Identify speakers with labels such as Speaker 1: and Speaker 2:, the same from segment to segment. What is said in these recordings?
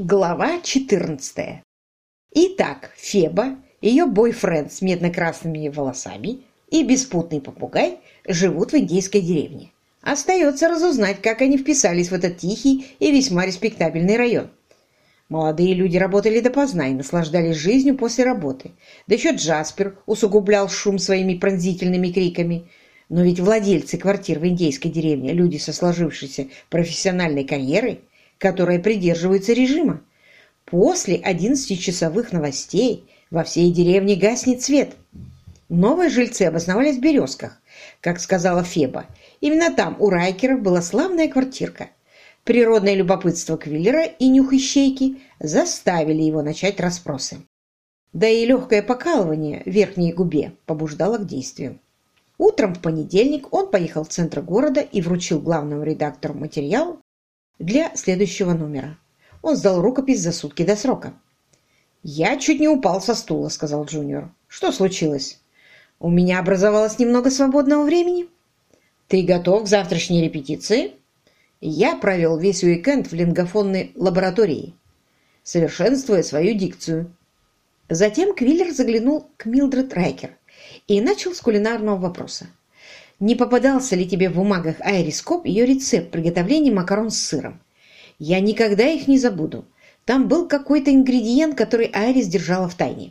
Speaker 1: Глава 14. Итак, Феба, ее бойфренд с медно-красными волосами и беспутный попугай живут в индейской деревне. Остается разузнать, как они вписались в этот тихий и весьма респектабельный район. Молодые люди работали допоздна и наслаждались жизнью после работы. Да еще Джаспер усугублял шум своими пронзительными криками. Но ведь владельцы квартир в индейской деревне – люди со сложившейся профессиональной карьерой – которые придерживаются режима. После 11-часовых новостей во всей деревне гаснет свет. Новые жильцы обосновались в «Березках», как сказала Феба. Именно там у Райкеров была славная квартирка. Природное любопытство Квиллера и нюх ищейки заставили его начать расспросы. Да и легкое покалывание в верхней губе побуждало к действию. Утром в понедельник он поехал в центр города и вручил главному редактору материал для следующего номера. Он сдал рукопись за сутки до срока. «Я чуть не упал со стула», — сказал Джуниор. «Что случилось?» «У меня образовалось немного свободного времени». «Ты готов к завтрашней репетиции?» Я провел весь уикенд в лингофонной лаборатории, совершенствуя свою дикцию. Затем Квиллер заглянул к Милдред Райкер и начал с кулинарного вопроса. Не попадался ли тебе в бумагах Айрис Коп ее рецепт приготовления макарон с сыром? Я никогда их не забуду. Там был какой-то ингредиент, который Айрис держала в тайне.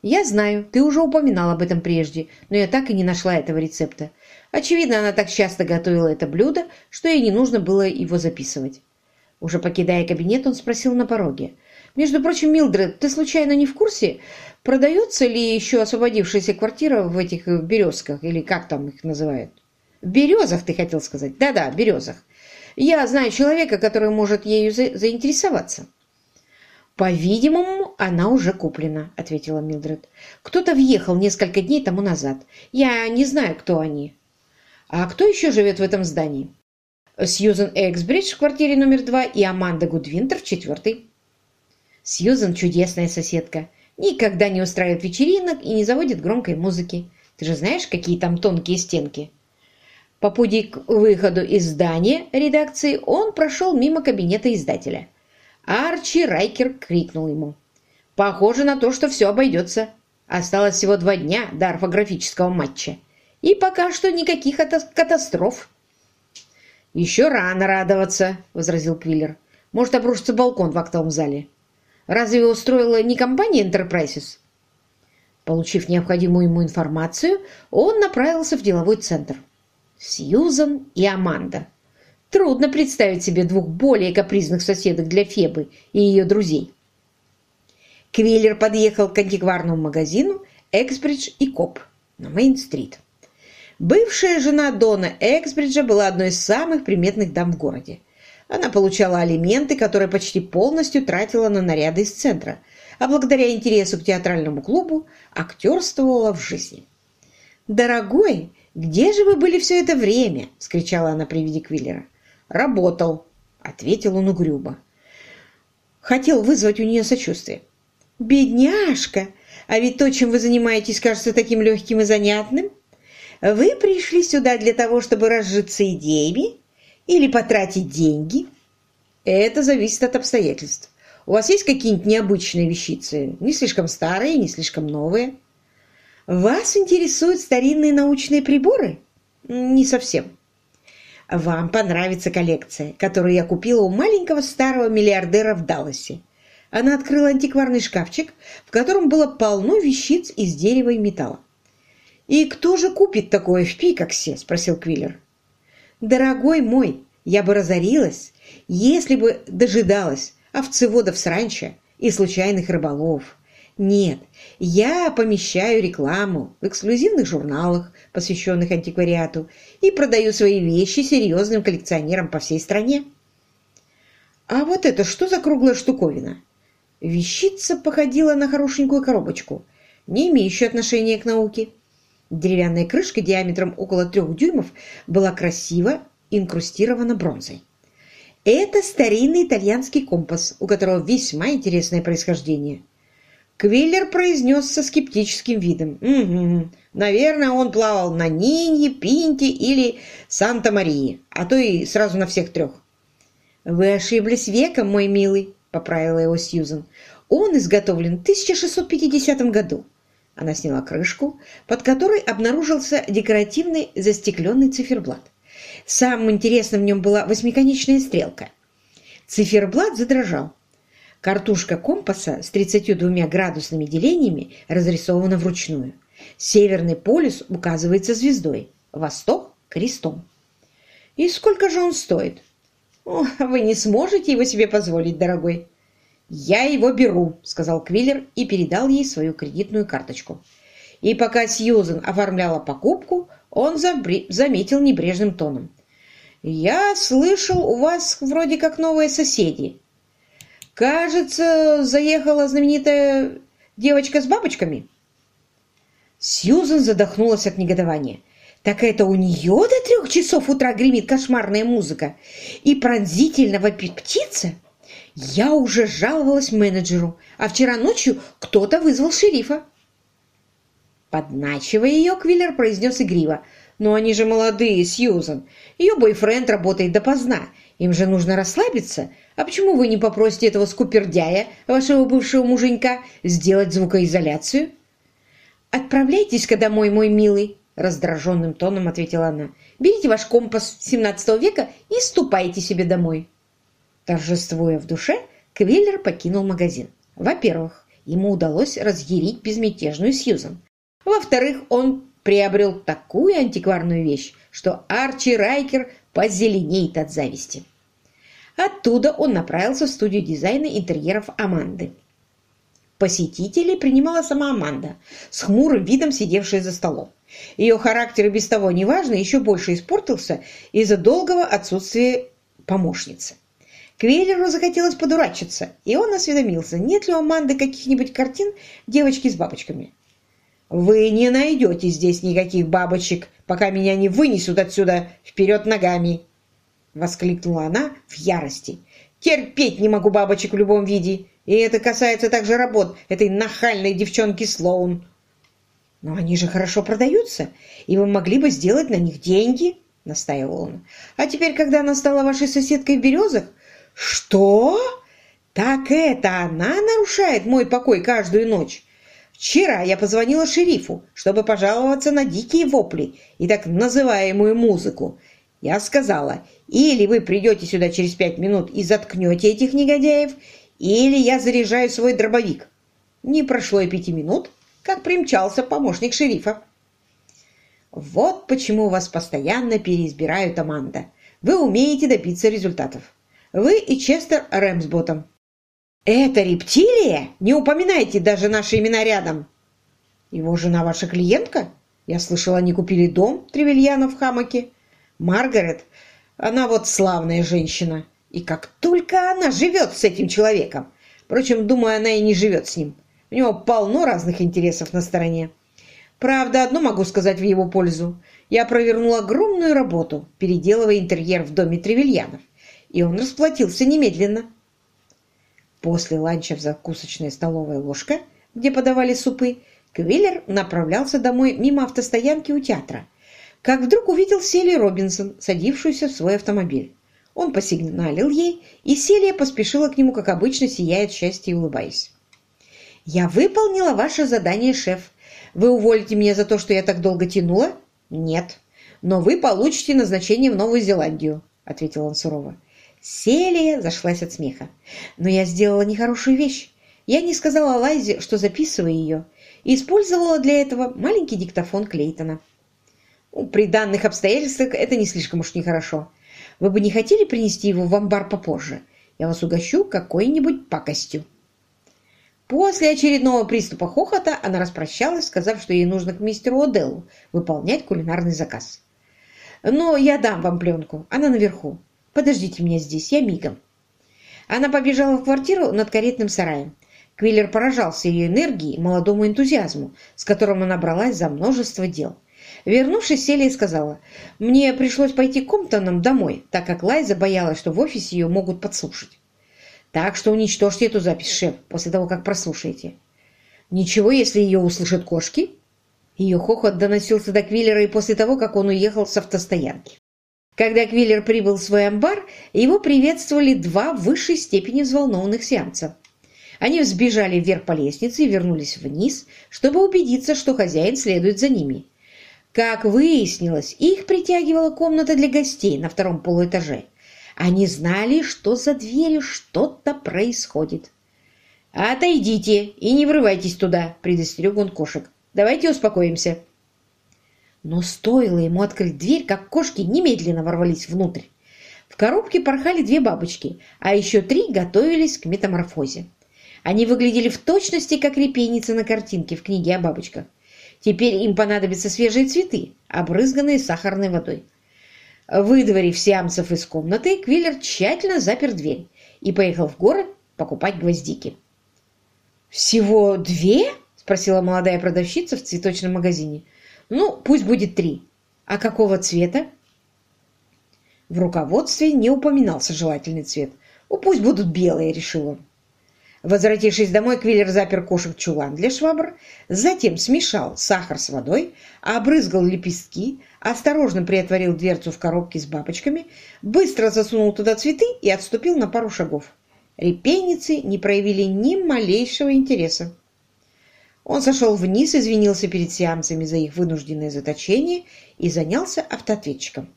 Speaker 1: Я знаю, ты уже упоминал об этом прежде, но я так и не нашла этого рецепта. Очевидно, она так часто готовила это блюдо, что ей не нужно было его записывать. Уже покидая кабинет, он спросил на пороге. «Между прочим, Милдред, ты случайно не в курсе, Продается ли еще освободившаяся квартира в этих э, березках, или как там их называют? Березах, ты хотел сказать? Да-да, березах. Я знаю человека, который может ею за заинтересоваться. «По-видимому, она уже куплена», — ответила Милдред. «Кто-то въехал несколько дней тому назад. Я не знаю, кто они». «А кто еще живет в этом здании?» «Сьюзен Эксбридж в квартире номер два и Аманда Гудвинтер в четвертой». «Сьюзен чудесная соседка никогда не устраивает вечеринок и не заводит громкой музыки. Ты же знаешь, какие там тонкие стенки. По пути к выходу из здания редакции он прошел мимо кабинета издателя. Арчи Райкер крикнул ему. «Похоже на то, что все обойдется. Осталось всего два дня до орфографического матча. И пока что никаких катастроф». «Еще рано радоваться», — возразил Квиллер. «Может обрушиться балкон в актовом зале». Разве его устроила не компания Enterprises? Получив необходимую ему информацию, он направился в деловой центр. Сьюзан и Аманда. Трудно представить себе двух более капризных соседок для Фебы и ее друзей. Квиллер подъехал к антикварному магазину «Эксбридж и Коп» на Мейн-стрит. Бывшая жена Дона Эксбриджа была одной из самых приметных дам в городе. Она получала алименты, которые почти полностью тратила на наряды из центра, а благодаря интересу к театральному клубу актерствовала в жизни. «Дорогой, где же вы были все это время?» – вскричала она при виде Квиллера. «Работал», – ответил он угрюмо. Хотел вызвать у нее сочувствие. «Бедняжка! А ведь то, чем вы занимаетесь, кажется таким легким и занятным. Вы пришли сюда для того, чтобы разжиться идеями?» Или потратить деньги? Это зависит от обстоятельств. У вас есть какие-нибудь необычные вещицы? Не слишком старые, не слишком новые? Вас интересуют старинные научные приборы? Не совсем. Вам понравится коллекция, которую я купила у маленького старого миллиардера в Далласе. Она открыла антикварный шкафчик, в котором было полно вещиц из дерева и металла. «И кто же купит такое в Пикаксе?» – спросил Квиллер. Дорогой мой, я бы разорилась, если бы дожидалась овцеводов с ранчо и случайных рыболов. Нет, я помещаю рекламу в эксклюзивных журналах, посвященных антиквариату, и продаю свои вещи серьезным коллекционерам по всей стране. А вот это что за круглая штуковина? Вещица походила на хорошенькую коробочку, не имеющую отношения к науке. Деревянная крышка диаметром около трех дюймов была красиво инкрустирована бронзой. Это старинный итальянский компас, у которого весьма интересное происхождение. Квиллер произнес со скептическим видом. «Угу, наверное, он плавал на Нинье, Пинте или Санта-Марии, а то и сразу на всех трех». «Вы ошиблись веком, мой милый», — поправила его Сьюзен. «Он изготовлен в 1650 году». Она сняла крышку, под которой обнаружился декоративный застекленный циферблат. Самым интересным в нем была восьмиконечная стрелка. Циферблат задрожал. Картушка компаса с 32 градусными делениями разрисована вручную. Северный полюс указывается звездой, восток – крестом. И сколько же он стоит? О, вы не сможете его себе позволить, дорогой. «Я его беру», — сказал Квиллер и передал ей свою кредитную карточку. И пока Сьюзен оформляла покупку, он заметил небрежным тоном. «Я слышал, у вас вроде как новые соседи. Кажется, заехала знаменитая девочка с бабочками». Сьюзен задохнулась от негодования. Так это у нее до трех часов утра гремит кошмарная музыка и пронзительно вопит птица? Я уже жаловалась менеджеру, а вчера ночью кто-то вызвал шерифа. Подначивая ее, Квиллер произнес игриво. «Но они же молодые, Сьюзан. Ее бойфренд работает допоздна. Им же нужно расслабиться. А почему вы не попросите этого скупердяя, вашего бывшего муженька, сделать звукоизоляцию?» «Отправляйтесь-ка домой, мой милый», — раздраженным тоном ответила она. «Берите ваш компас XVII века и ступайте себе домой». Торжествуя в душе, Квиллер покинул магазин. Во-первых, ему удалось разъярить безмятежную Сьюзан. Во-вторых, он приобрел такую антикварную вещь, что Арчи Райкер позеленеет от зависти. Оттуда он направился в студию дизайна интерьеров Аманды. Посетителей принимала сама Аманда, с хмурым видом сидевшая за столом. Ее характер и без того неважно еще больше испортился из-за долгого отсутствия помощницы. Квейлеру захотелось подурачиться, и он осведомился, нет ли у Аманды каких-нибудь картин девочки с бабочками. «Вы не найдете здесь никаких бабочек, пока меня не вынесут отсюда вперед ногами!» Воскликнула она в ярости. «Терпеть не могу бабочек в любом виде, и это касается также работ этой нахальной девчонки Слоун». «Но они же хорошо продаются, и вы могли бы сделать на них деньги», — настаивал он. «А теперь, когда она стала вашей соседкой в Березах, «Что? Так это она нарушает мой покой каждую ночь?» Вчера я позвонила шерифу, чтобы пожаловаться на дикие вопли и так называемую музыку. Я сказала, или вы придете сюда через пять минут и заткнете этих негодяев, или я заряжаю свой дробовик. Не прошло и пяти минут, как примчался помощник шерифа. Вот почему вас постоянно переизбирают, Аманда. Вы умеете добиться результатов. Вы и Честер Рэмсботом. «Это рептилия? Не упоминайте даже наши имена рядом!» «Его жена ваша клиентка? Я слышала, они купили дом Тревельяна в Хамаке. Маргарет, она вот славная женщина. И как только она живет с этим человеком. Впрочем, думаю, она и не живет с ним. У него полно разных интересов на стороне. Правда, одно могу сказать в его пользу. Я провернул огромную работу, переделывая интерьер в доме Тревельянов и он расплатился немедленно. После ланча в закусочной столовой ложка, где подавали супы, Квиллер направлялся домой мимо автостоянки у театра, как вдруг увидел Селию Робинсон, садившуюся в свой автомобиль. Он посигналил ей, и Селия поспешила к нему, как обычно, сияя от счастья и улыбаясь. «Я выполнила ваше задание, шеф. Вы уволите меня за то, что я так долго тянула?» «Нет. Но вы получите назначение в Новую Зеландию», — ответил он сурово. Селия зашлась от смеха. Но я сделала нехорошую вещь. Я не сказала Лайзе, что записываю ее, и использовала для этого маленький диктофон Клейтона. Ну, при данных обстоятельствах это не слишком уж нехорошо. Вы бы не хотели принести его в амбар попозже? Я вас угощу какой-нибудь пакостью. После очередного приступа хохота она распрощалась, сказав, что ей нужно к мистеру Оделлу выполнять кулинарный заказ. «Но я дам вам пленку, она наверху. Подождите меня здесь, я мигом». Она побежала в квартиру над каретным сараем. Квиллер поражался ее энергии и молодому энтузиазму, с которым она бралась за множество дел. Вернувшись, Селия сказала, «Мне пришлось пойти к Комптонам домой, так как Лайза боялась, что в офисе ее могут подслушать. Так что уничтожьте эту запись, шеф, после того, как прослушаете». «Ничего, если ее услышат кошки?» Ее хохот доносился до Квиллера и после того, как он уехал с автостоянки. Когда Квиллер прибыл в свой амбар, его приветствовали два в высшей степени взволнованных сеанса. Они взбежали вверх по лестнице и вернулись вниз, чтобы убедиться, что хозяин следует за ними. Как выяснилось, их притягивала комната для гостей на втором полуэтаже. Они знали, что за дверью что-то происходит. «Отойдите и не врывайтесь туда», – предостерег он кошек. «Давайте успокоимся». Но стоило ему открыть дверь, как кошки немедленно ворвались внутрь. В коробке порхали две бабочки, а еще три готовились к метаморфозе. Они выглядели в точности, как репейницы на картинке в книге о бабочках. Теперь им понадобятся свежие цветы, обрызганные сахарной водой. Выдворив сиамцев из комнаты, Квиллер тщательно запер дверь и поехал в город покупать гвоздики. «Всего две?» – спросила молодая продавщица в цветочном магазине. «Ну, пусть будет три. А какого цвета?» В руководстве не упоминался желательный цвет. «Ну, пусть будут белые», – решил он. Возвратившись домой, Квиллер запер кошек в чулан для швабр, затем смешал сахар с водой, обрызгал лепестки, осторожно приотворил дверцу в коробке с бабочками, быстро засунул туда цветы и отступил на пару шагов. Репейницы не проявили ни малейшего интереса. Он сошел вниз, извинился перед сиамцами за их вынужденное заточение и занялся автоответчиком.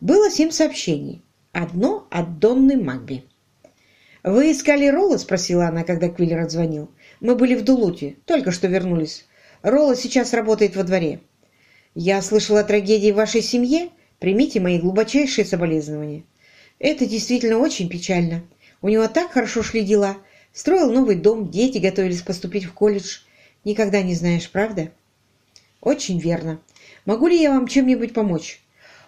Speaker 1: Было семь сообщений. Одно от Донны Магби. «Вы искали Ролла?» – спросила она, когда Квиллер отзвонил. «Мы были в Дулуте, только что вернулись. Ролла сейчас работает во дворе. Я слышала о трагедии в вашей семье. Примите мои глубочайшие соболезнования. Это действительно очень печально. У него так хорошо шли дела. Строил новый дом, дети готовились поступить в колледж. Никогда не знаешь, правда? Очень верно. Могу ли я вам чем-нибудь помочь?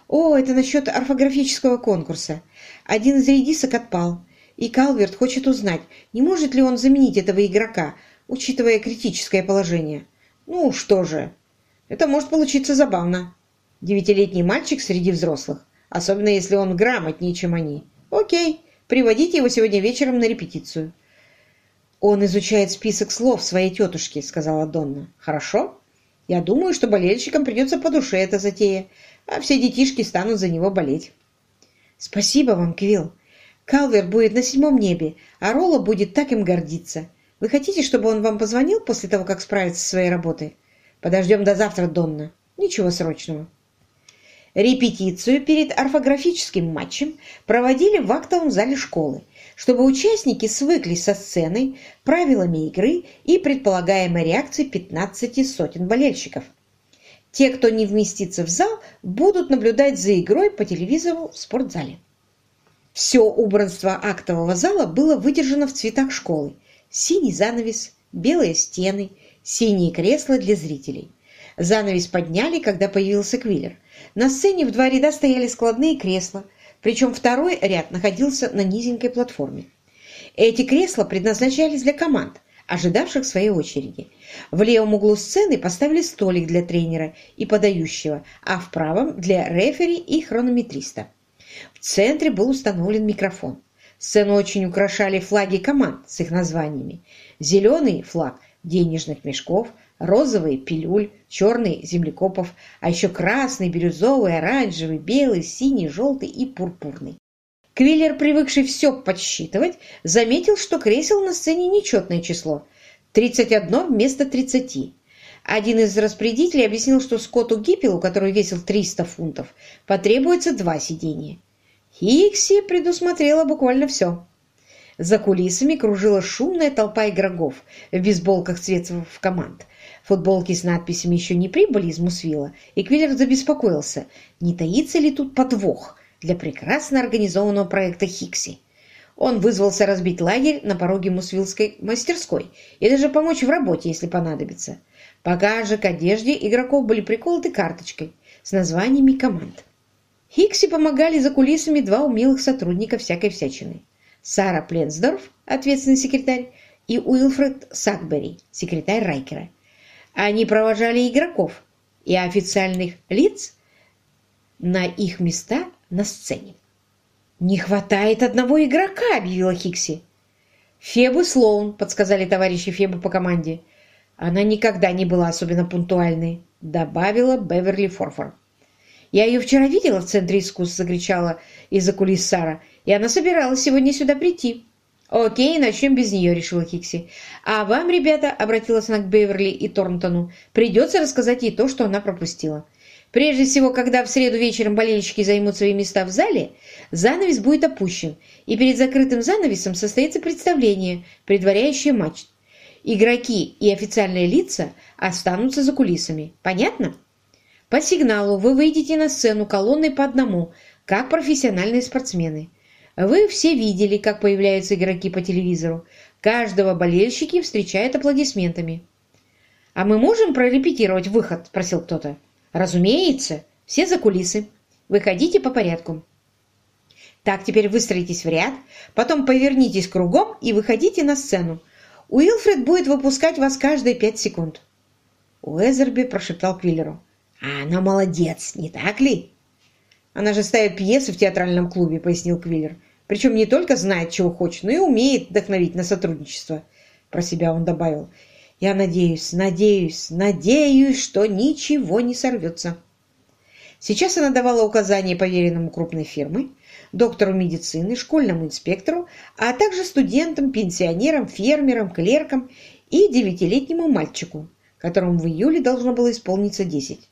Speaker 1: О, это насчет орфографического конкурса. Один из редисок отпал. И Калверт хочет узнать, не может ли он заменить этого игрока, учитывая критическое положение. Ну, что же, это может получиться забавно. Девятилетний мальчик среди взрослых, особенно если он грамотнее, чем они. Окей, Приводите его сегодня вечером на репетицию». «Он изучает список слов своей тетушки», — сказала Донна. «Хорошо. Я думаю, что болельщикам придется по душе эта затея, а все детишки станут за него болеть». «Спасибо вам, Квилл. Калвер будет на седьмом небе, а Ролла будет так им гордиться. Вы хотите, чтобы он вам позвонил после того, как справится со своей работой? Подождем до завтра, Донна. Ничего срочного». Репетицию перед орфографическим матчем проводили в актовом зале школы, чтобы участники свыклись со сценой, правилами игры и предполагаемой реакцией 15 сотен болельщиков. Те, кто не вместится в зал, будут наблюдать за игрой по телевизору в спортзале. Все убранство актового зала было выдержано в цветах школы. Синий занавес, белые стены, синие кресла для зрителей. Занавес подняли, когда появился Квиллер – на сцене в два ряда стояли складные кресла, причем второй ряд находился на низенькой платформе. Эти кресла предназначались для команд, ожидавших своей очереди. В левом углу сцены поставили столик для тренера и подающего, а в правом – для рефери и хронометриста. В центре был установлен микрофон. Сцену очень украшали флаги команд с их названиями. Зеленый флаг денежных мешков – розовый – пилюль, черный – землекопов, а еще красный, бирюзовый, оранжевый, белый, синий, желтый и пурпурный. Квиллер, привыкший все подсчитывать, заметил, что кресел на сцене нечетное число – 31 вместо 30. Один из распорядителей объяснил, что Скотту Гиппелу, который весил 300 фунтов, потребуется два сидения. Хикси предусмотрела буквально все. За кулисами кружила шумная толпа игроков в бейсболках цветов команд – Футболки с надписями еще не прибыли из Мусвилла, и Квиллер забеспокоился, не таится ли тут подвох для прекрасно организованного проекта Хикси. Он вызвался разбить лагерь на пороге мусвиллской мастерской и даже помочь в работе, если понадобится. Пока же к одежде игроков были приколоты карточкой с названиями команд. Хикси помогали за кулисами два умелых сотрудника всякой всячины. Сара Пленсдорф, ответственный секретарь, и Уилфред Сакбери, секретарь Райкера. Они провожали игроков и официальных лиц на их места на сцене. «Не хватает одного игрока», — объявила Хикси. «Фебы Слоун», — подсказали товарищи Фебы по команде. «Она никогда не была особенно пунктуальной», — добавила Беверли Форфор. Я ее вчера видела в Центре искусств», — закричала из-за кулис Сара. «И она собиралась сегодня сюда прийти». «Окей, начнем без нее», — решила Хикси. «А вам, ребята», — обратилась она к Беверли и Торнтону, «придется рассказать ей то, что она пропустила. Прежде всего, когда в среду вечером болельщики займут свои места в зале, занавес будет опущен, и перед закрытым занавесом состоится представление, предваряющее матч. Игроки и официальные лица останутся за кулисами. Понятно? По сигналу вы выйдете на сцену колонной по одному, как профессиональные спортсмены. Вы все видели, как появляются игроки по телевизору. Каждого болельщики встречают аплодисментами. «А мы можем прорепетировать выход?» – спросил кто-то. «Разумеется. Все за кулисы. Выходите по порядку». Так, теперь выстроитесь в ряд, потом повернитесь кругом и выходите на сцену. Уилфред будет выпускать вас каждые пять секунд. Уэзерби прошептал Квиллеру. «А она молодец, не так ли?» «Она же ставит пьесы в театральном клубе», — пояснил Квиллер. «Причем не только знает, чего хочет, но и умеет вдохновить на сотрудничество». Про себя он добавил. «Я надеюсь, надеюсь, надеюсь, что ничего не сорвется». Сейчас она давала указания поверенному крупной фирмы, доктору медицины, школьному инспектору, а также студентам, пенсионерам, фермерам, клеркам и девятилетнему мальчику, которому в июле должно было исполниться десять.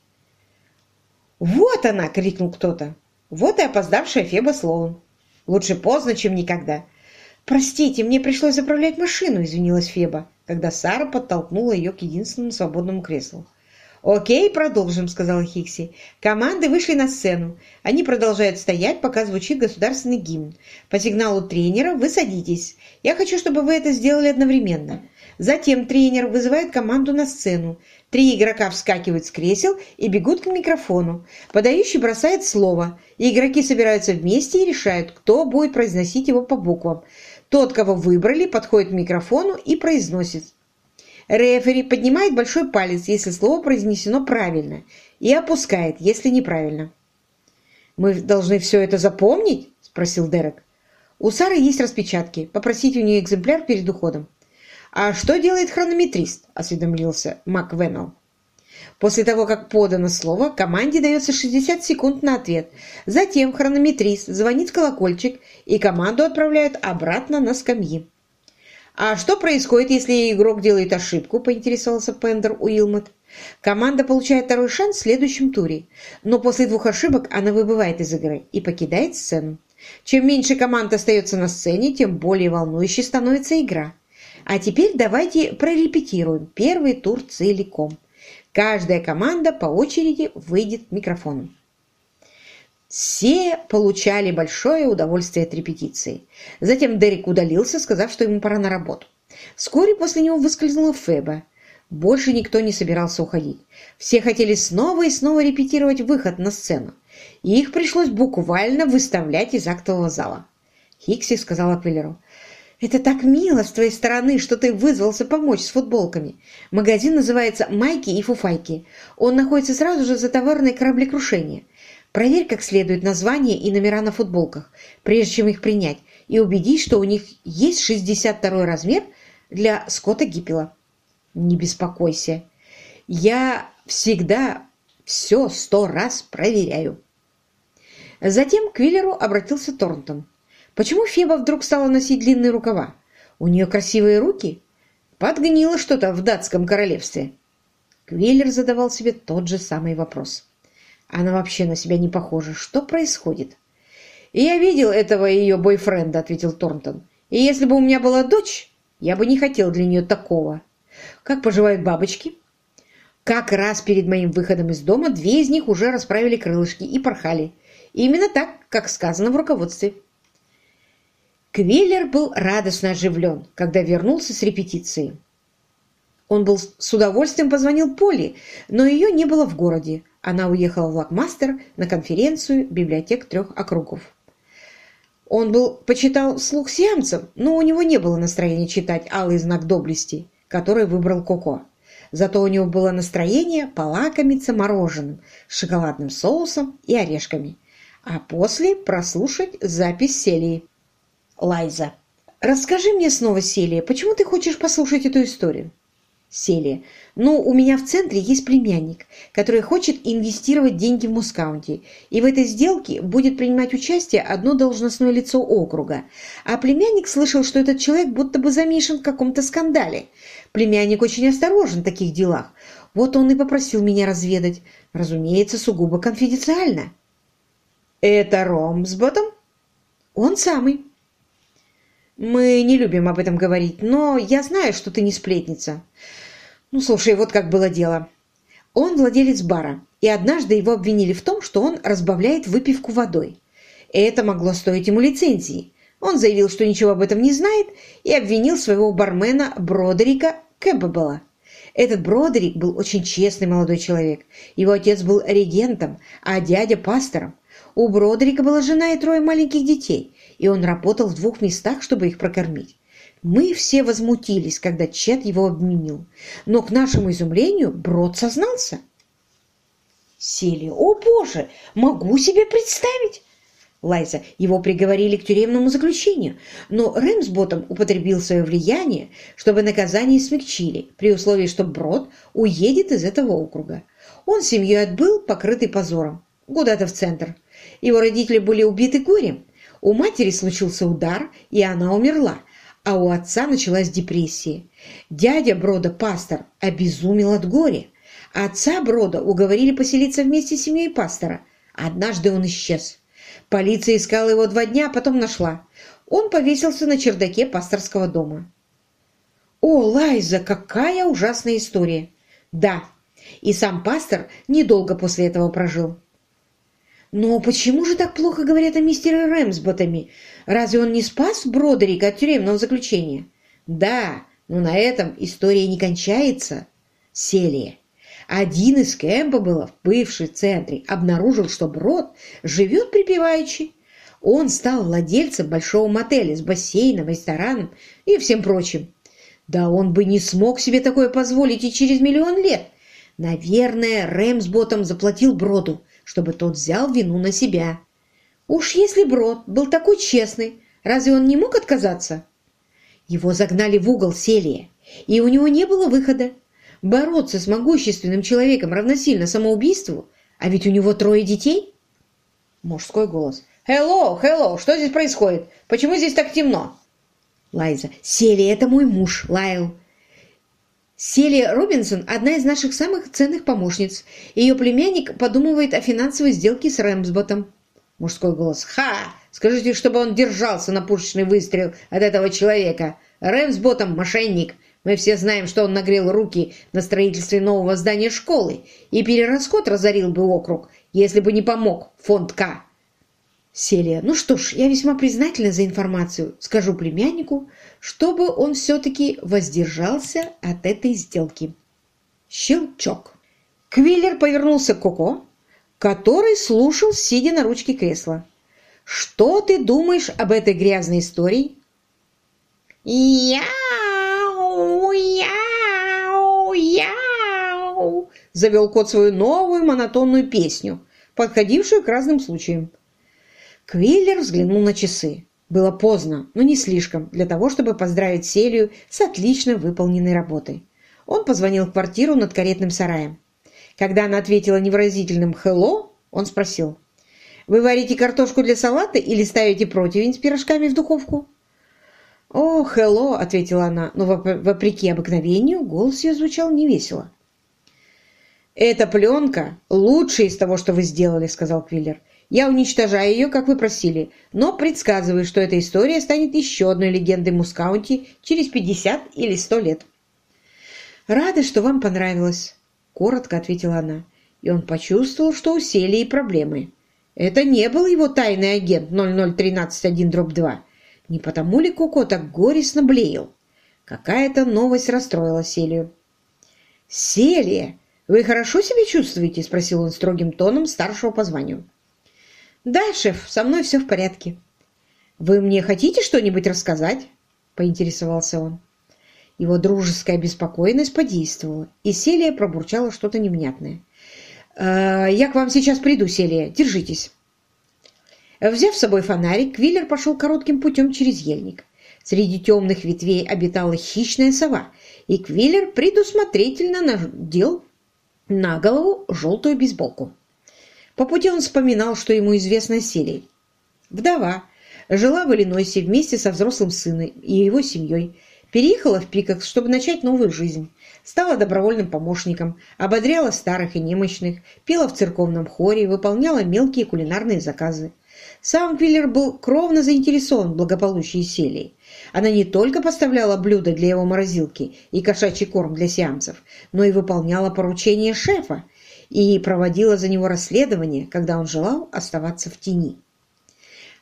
Speaker 1: «Вот она!» — крикнул кто-то. «Вот и опоздавшая Феба Слоун. Лучше поздно, чем никогда». «Простите, мне пришлось заправлять машину», — извинилась Феба, когда Сара подтолкнула ее к единственному свободному креслу. «Окей, продолжим», — сказала Хикси. «Команды вышли на сцену. Они продолжают стоять, пока звучит государственный гимн. По сигналу тренера вы садитесь. Я хочу, чтобы вы это сделали одновременно. Затем тренер вызывает команду на сцену. Три игрока вскакивают с кресел и бегут к микрофону. Подающий бросает слово. И игроки собираются вместе и решают, кто будет произносить его по буквам. Тот, кого выбрали, подходит к микрофону и произносит Рефери поднимает большой палец, если слово произнесено правильно, и опускает, если неправильно. «Мы должны все это запомнить?» – спросил Дерек. «У Сары есть распечатки. Попросите у нее экземпляр перед уходом». «А что делает хронометрист?» – осведомился Мак Веннелл. После того, как подано слово, команде дается 60 секунд на ответ. Затем хронометрист звонит в колокольчик, и команду отправляют обратно на скамьи. «А что происходит, если игрок делает ошибку?» – поинтересовался Пендер Уилмот. «Команда получает второй шанс в следующем туре, но после двух ошибок она выбывает из игры и покидает сцену. Чем меньше команд остается на сцене, тем более волнующей становится игра. А теперь давайте прорепетируем первый тур целиком. Каждая команда по очереди выйдет к микрофону. Все получали большое удовольствие от репетиции. Затем Дерек удалился, сказав, что ему пора на работу. Вскоре после него выскользнула Феба. Больше никто не собирался уходить. Все хотели снова и снова репетировать выход на сцену. И их пришлось буквально выставлять из актового зала. Хикси сказала Квиллеру, «Это так мило с твоей стороны, что ты вызвался помочь с футболками. Магазин называется «Майки и фуфайки». Он находится сразу же за товарной кораблекрушения. Проверь как следует названия и номера на футболках, прежде чем их принять, и убедись, что у них есть 62 размер для Скотта Гиппела. Не беспокойся. Я всегда все сто раз проверяю. Затем к Виллеру обратился Торнтон. Почему Феба вдруг стала носить длинные рукава? У нее красивые руки? Подгнило что-то в датском королевстве. Квиллер задавал себе тот же самый вопрос. Она вообще на себя не похожа. Что происходит? И я видел этого ее бойфренда, ответил Торнтон. И если бы у меня была дочь, я бы не хотел для нее такого. Как поживают бабочки? Как раз перед моим выходом из дома две из них уже расправили крылышки и порхали. И именно так, как сказано в руководстве. Квиллер был радостно оживлен, когда вернулся с репетиции. Он был с удовольствием позвонил Полли, но ее не было в городе. Она уехала в Лакмастер на конференцию библиотек трех округов. Он был почитал слух сиамцам, но у него не было настроения читать «Алый знак доблести», который выбрал Коко. Зато у него было настроение полакомиться мороженым с шоколадным соусом и орешками, а после прослушать запись Селии. Лайза. «Расскажи мне снова, Селия, почему ты хочешь послушать эту историю?» Селия. «Ну, у меня в центре есть племянник, который хочет инвестировать деньги в Мускаунти, и в этой сделке будет принимать участие одно должностное лицо округа. А племянник слышал, что этот человек будто бы замешан в каком-то скандале. Племянник очень осторожен в таких делах. Вот он и попросил меня разведать. Разумеется, сугубо конфиденциально». «Это Ромсботом?» «Он самый». «Мы не любим об этом говорить, но я знаю, что ты не сплетница. Ну, слушай, вот как было дело. Он владелец бара, и однажды его обвинили в том, что он разбавляет выпивку водой. И это могло стоить ему лицензии. Он заявил, что ничего об этом не знает, и обвинил своего бармена Бродерика Кэмпбелла. Этот Бродерик был очень честный молодой человек. Его отец был регентом, а дядя – пастором. У Бродерика была жена и трое маленьких детей, и он работал в двух местах, чтобы их прокормить. Мы все возмутились, когда Чет его обменил, но, к нашему изумлению, Брод сознался. Сели. «О, Боже! Могу себе представить!» Лайза, его приговорили к тюремному заключению, но Рэмсботом употребил свое влияние, чтобы наказание смягчили, при условии, что Брод уедет из этого округа. Он семьей отбыл, покрытый позором, куда-то в центр. Его родители были убиты горем. У матери случился удар, и она умерла, а у отца началась депрессия. Дядя Брода, пастор, обезумел от горя. Отца Брода уговорили поселиться вместе с семьей пастора. Однажды он исчез. Полиция искала его два дня, а потом нашла. Он повесился на чердаке пасторского дома. О, Лайза, какая ужасная история! Да, и сам пастор недолго после этого прожил. Но почему же так плохо говорят о мистере Рэмсботами? Разве он не спас Бродерика от тюремного заключения? Да, но на этом история не кончается. Селия. Один из Кэмпбеллов, бывший в центре, обнаружил, что Брод живет припеваючи. Он стал владельцем большого мотеля с бассейном, рестораном и всем прочим. Да он бы не смог себе такое позволить и через миллион лет. Наверное, Рэмсботом заплатил Броду, чтобы тот взял вину на себя. Уж если Брод был такой честный, разве он не мог отказаться? Его загнали в угол селия, и у него не было выхода. Бороться с могущественным человеком равносильно самоубийству, а ведь у него трое детей? Мужской голос. «Хелло, хелло, что здесь происходит? Почему здесь так темно?» Лайза. «Селия, это мой муж, Лайл. Селия Робинсон – одна из наших самых ценных помощниц. Ее племянник подумывает о финансовой сделке с Рэмсботом. Мужской голос. «Ха! Скажите, чтобы он держался на пушечный выстрел от этого человека. Рэмсботом – мошенник. Мы все знаем, что он нагрел руки на строительстве нового здания школы, и перерасход разорил бы округ, если бы не помог фонд К». Селия. «Ну что ж, я весьма признательна за информацию. Скажу племяннику, чтобы он все-таки воздержался от этой сделки». Щелчок. Квиллер повернулся к Коко, который слушал, сидя на ручке кресла. «Что ты думаешь об этой грязной истории?» «Яу! Яу! Яу!» завел кот свою новую монотонную песню, подходившую к разным случаям. Квиллер взглянул на часы. Было поздно, но не слишком, для того, чтобы поздравить Селию с отлично выполненной работой. Он позвонил в квартиру над каретным сараем. Когда она ответила невыразительным «хелло», он спросил, «Вы варите картошку для салата или ставите противень с пирожками в духовку?» «О, хелло», — ответила она, но вопреки обыкновению голос ее звучал невесело. «Эта пленка лучшая из того, что вы сделали», — сказал Квиллер. Я уничтожаю ее, как вы просили, но предсказываю, что эта история станет еще одной легендой Мускаунти через 50 или 100 лет. «Рада, что вам понравилось», — коротко ответила она. И он почувствовал, что у Селии проблемы. Это не был его тайный агент 00131-2. Не потому ли Коко так горестно блеял? Какая-то новость расстроила Селию. «Селия, вы хорошо себя чувствуете?» – спросил он строгим тоном старшего по званию. «Да, шеф, со мной все в порядке». «Вы мне хотите что-нибудь рассказать?» – поинтересовался он. Его дружеская беспокойность подействовала, и Селия пробурчала что-то невнятное. «Э, «Я к вам сейчас приду, Селия. Держитесь». Взяв с собой фонарик, Квиллер пошел коротким путем через ельник. Среди темных ветвей обитала хищная сова, и Квиллер предусмотрительно надел на голову желтую бейсболку. По пути он вспоминал, что ему известно о Селии. Вдова жила в Иллинойсе вместе со взрослым сыном и его семьей, переехала в Пикакс, чтобы начать новую жизнь, стала добровольным помощником, ободряла старых и немощных, пела в церковном хоре, выполняла мелкие кулинарные заказы. Сам Квиллер был кровно заинтересован в благополучии Селии. Она не только поставляла блюда для его морозилки и кошачий корм для сиамцев, но и выполняла поручения шефа и проводила за него расследование, когда он желал оставаться в тени.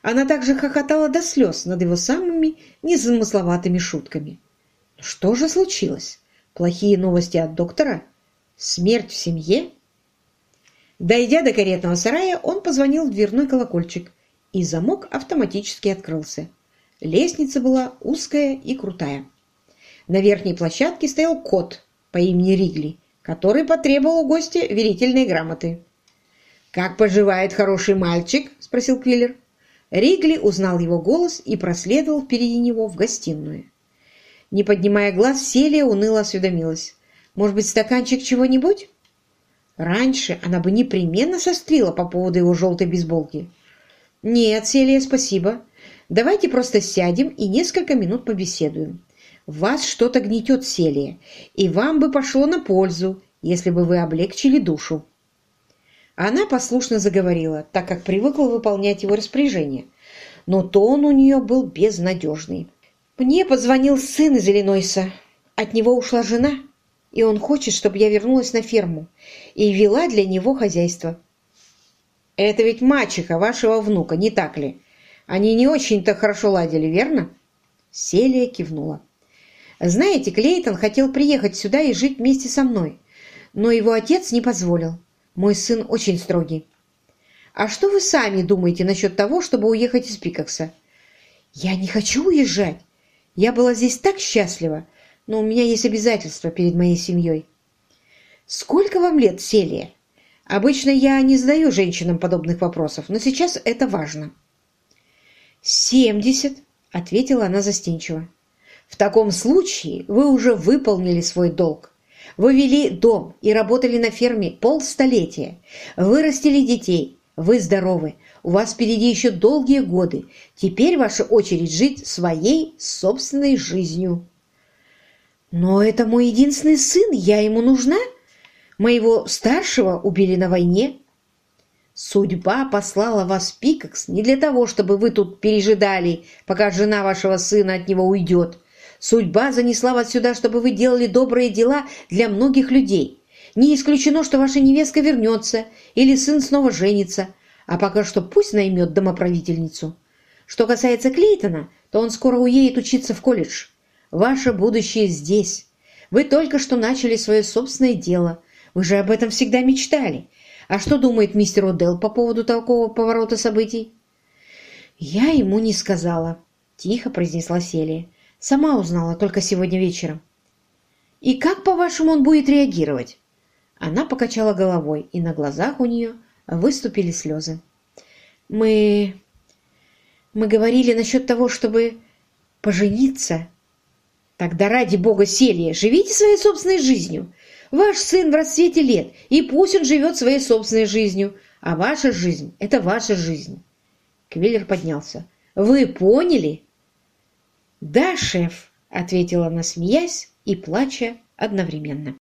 Speaker 1: Она также хохотала до слез над его самыми незамысловатыми шутками. Что же случилось? Плохие новости от доктора? Смерть в семье? Дойдя до каретного сарая, он позвонил в дверной колокольчик, и замок автоматически открылся. Лестница была узкая и крутая. На верхней площадке стоял кот по имени Ригли, который потребовал у гостя верительной грамоты. «Как поживает хороший мальчик?» – спросил Квиллер. Ригли узнал его голос и проследовал впереди него в гостиную. Не поднимая глаз, Селия уныло осведомилась. «Может быть, стаканчик чего-нибудь?» Раньше она бы непременно сострила по поводу его желтой бейсболки. «Нет, Селия, спасибо. Давайте просто сядем и несколько минут побеседуем. Вас что-то гнетет, Селия, и вам бы пошло на пользу, если бы вы облегчили душу». Она послушно заговорила, так как привыкла выполнять его распоряжение. Но тон у нее был безнадежный. «Мне позвонил сын из Иллинойса. От него ушла жена, и он хочет, чтобы я вернулась на ферму и вела для него хозяйство. Это ведь мачеха вашего внука, не так ли? Они не очень-то хорошо ладили, верно? Селия кивнула. Знаете, Клейтон хотел приехать сюда и жить вместе со мной, но его отец не позволил. Мой сын очень строгий. А что вы сами думаете насчет того, чтобы уехать из Пикакса? Я не хочу уезжать. Я была здесь так счастлива, но у меня есть обязательства перед моей семьей. Сколько вам лет, Селия? Обычно я не задаю женщинам подобных вопросов, но сейчас это важно. «Семьдесят», — ответила она застенчиво. «В таком случае вы уже выполнили свой долг. Вы вели дом и работали на ферме полстолетия, вырастили детей, вы здоровы, у вас впереди еще долгие годы. Теперь ваша очередь жить своей собственной жизнью». «Но это мой единственный сын, я ему нужна?» Моего старшего убили на войне. Судьба послала вас в Пикакс не для того, чтобы вы тут пережидали, пока жена вашего сына от него уйдет. Судьба занесла вас сюда, чтобы вы делали добрые дела для многих людей. Не исключено, что ваша невестка вернется или сын снова женится, а пока что пусть наймет домоправительницу. Что касается Клейтона, то он скоро уедет учиться в колледж. Ваше будущее здесь. Вы только что начали свое собственное дело – вы же об этом всегда мечтали. А что думает мистер Одел по поводу такого поворота событий?» «Я ему не сказала», — тихо произнесла Селия. «Сама узнала только сегодня вечером». «И как, по-вашему, он будет реагировать?» Она покачала головой, и на глазах у нее выступили слезы. «Мы... мы говорили насчет того, чтобы пожениться. Тогда ради бога, Селия, живите своей собственной жизнью. Ваш сын в расцвете лет, и пусть он живет своей собственной жизнью, а ваша жизнь – это ваша жизнь. Квиллер поднялся. «Вы поняли?» «Да, шеф», – ответила она, смеясь и плача одновременно.